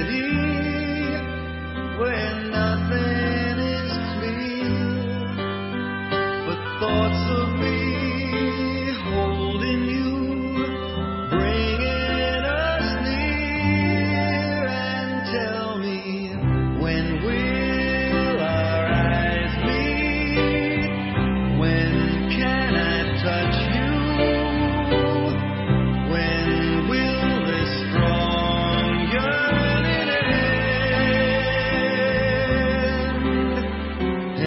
city.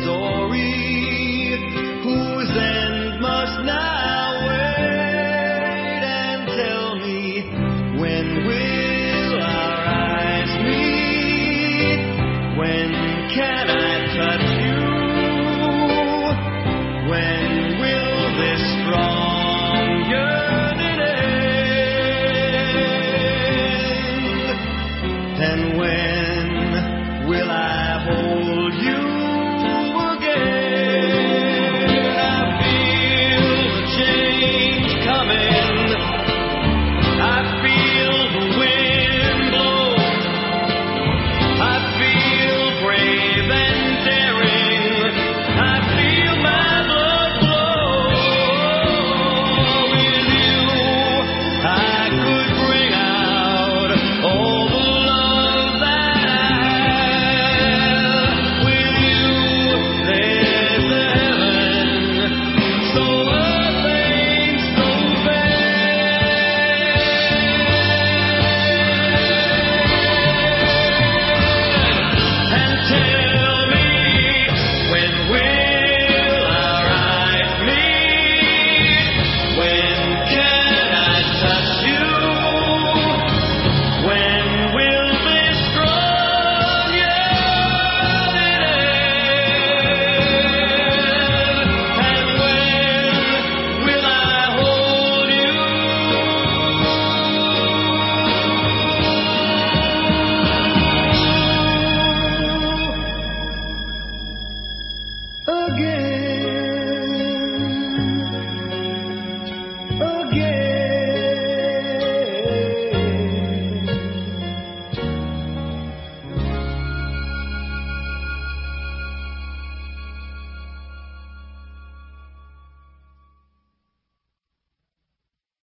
story whose end must now wait and tell me when will our eyes meet? When can I again.